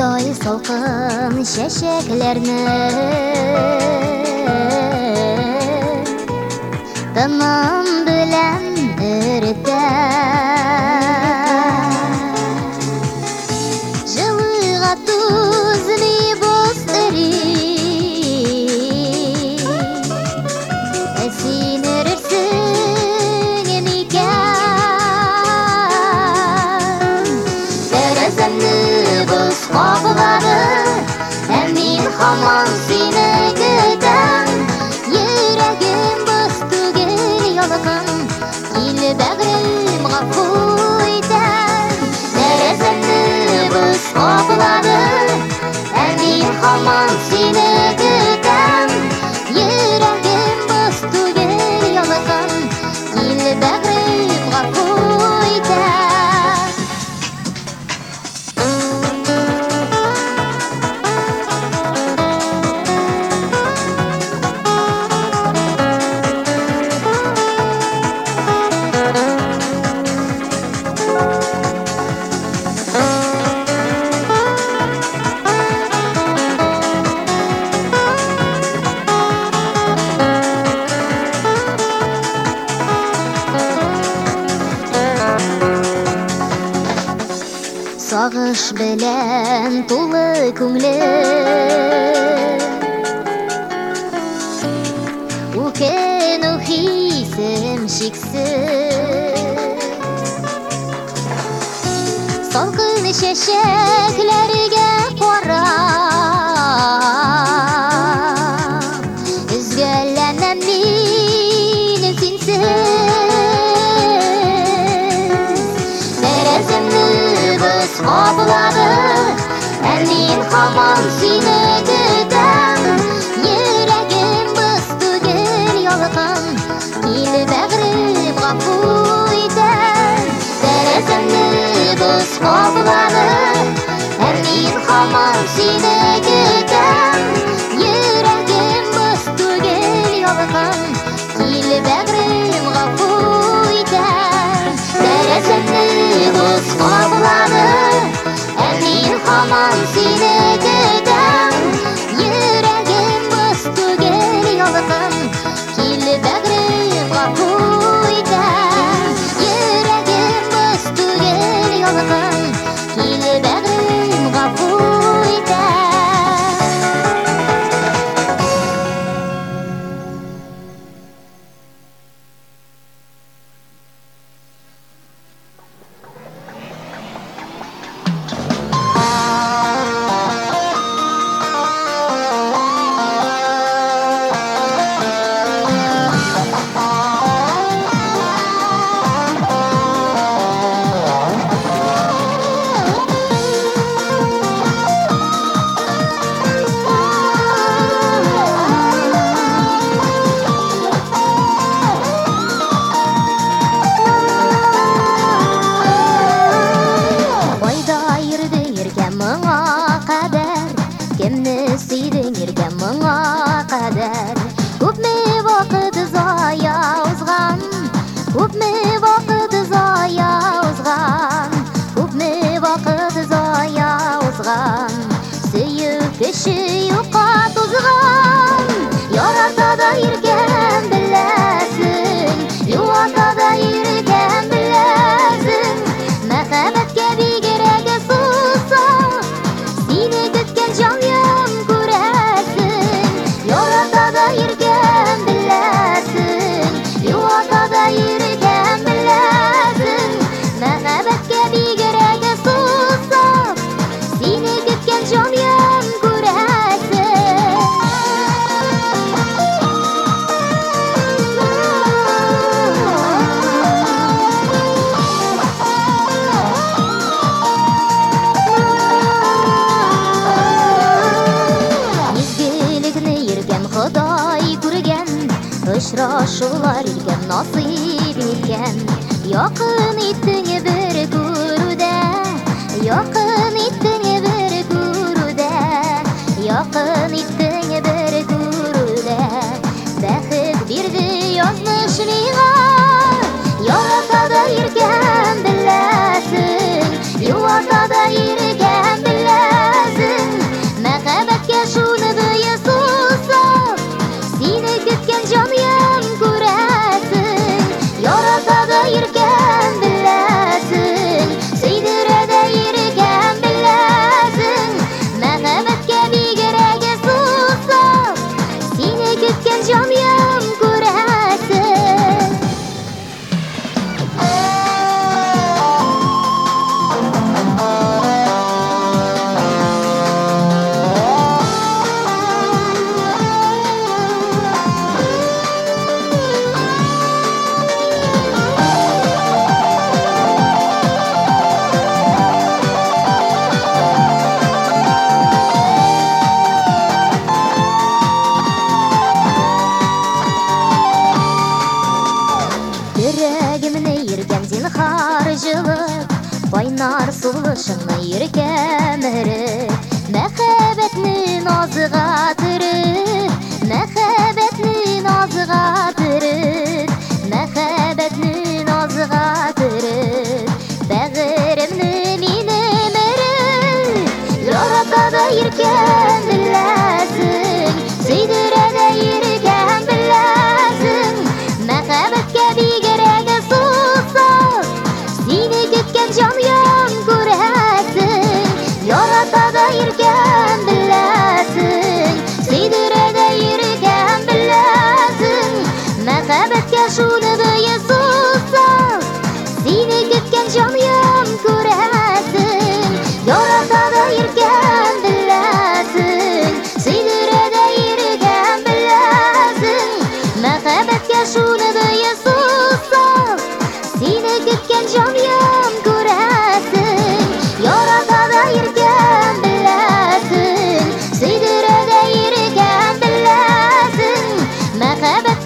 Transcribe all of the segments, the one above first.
Той солқын шешеклер ме, Таным білян 好吗？çıksın Salkın şeşekler gel Якын иттең бер күрүдә. Якын иттең бер күрүдә. Якын иттең бер күрүдә. Бәхет бирде язмыш миңа.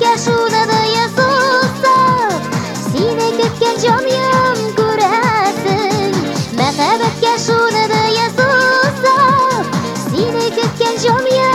yaşunada yazılsa Sine kökken camyam kurasın Merhabet yaşunada yazılsa Sine kökken camyam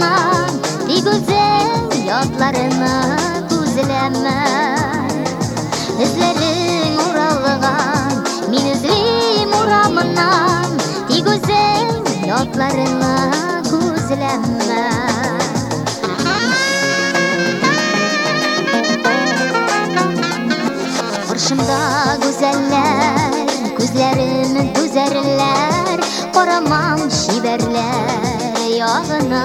yanan bir güzel yatlarına güzeleme Özlerin uralgan minizlim uramından bir güzel yatlarına güzeleme Karşımda güzeller, gözlerim güzeller, koramam şiberler сагына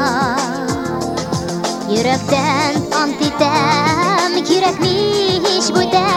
Йөрәктән ант итәм, кирәкми һич бүтән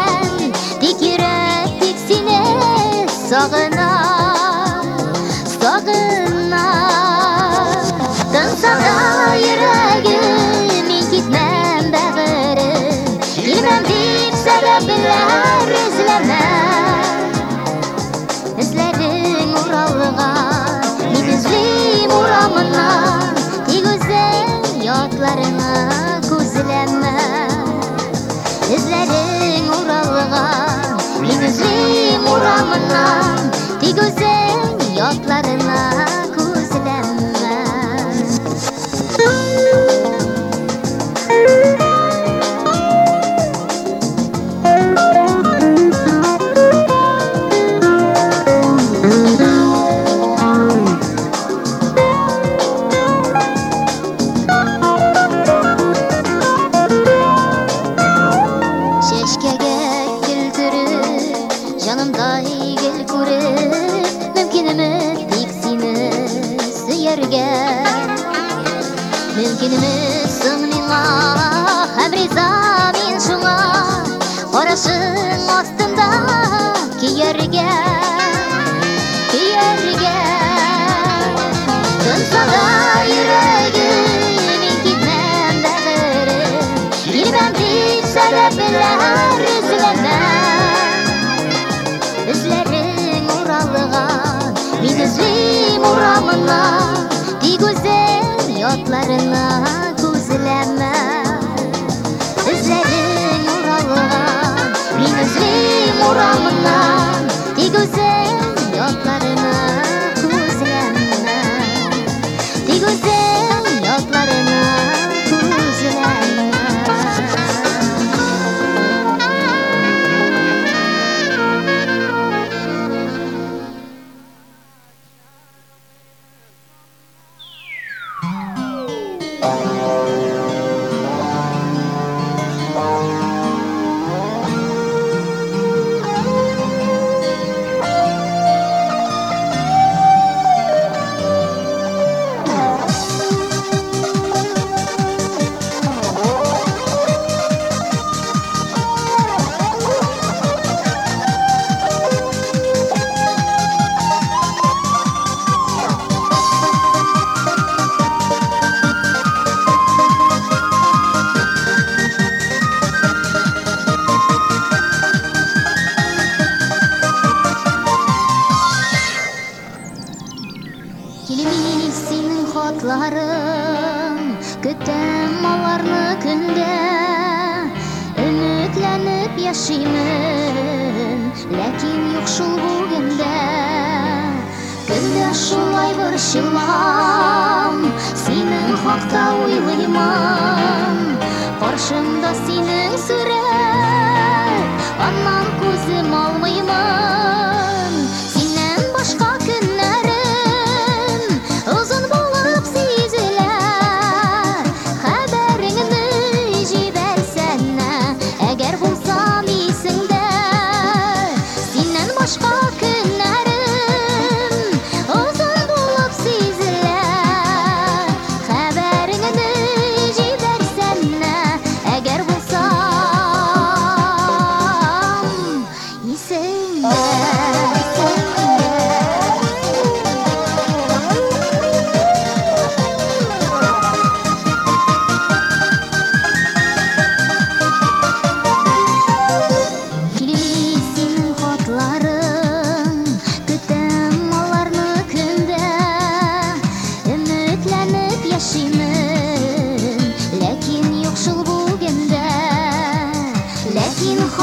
güzel yoklar Sen mi mala, hem り癖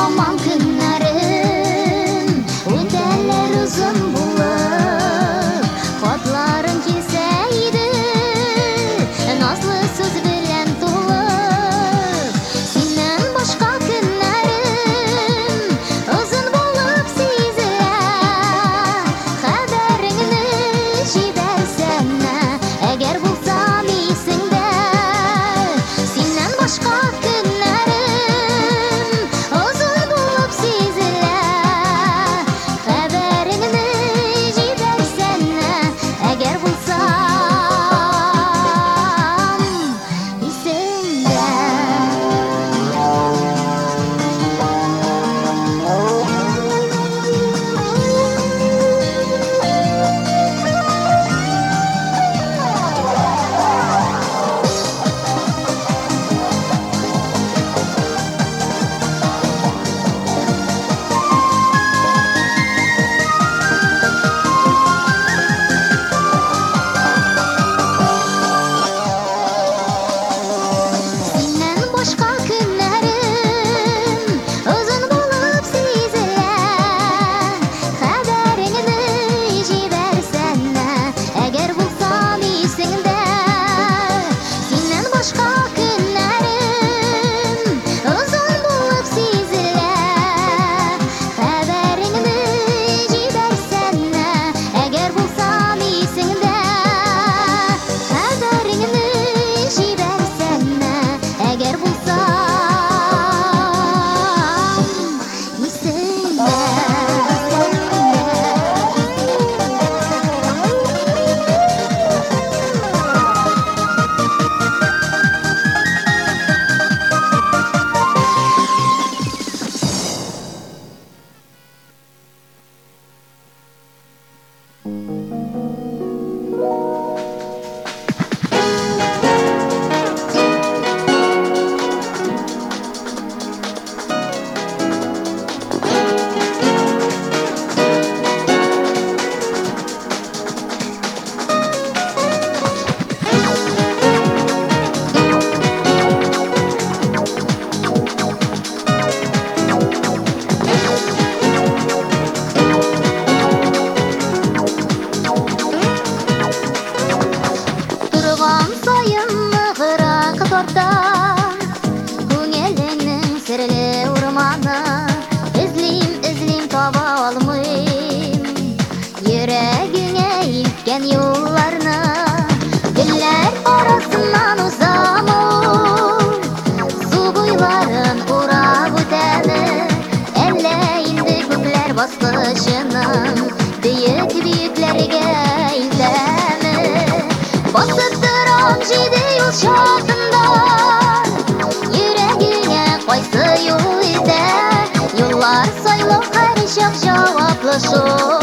aman kınlar я взяла платок.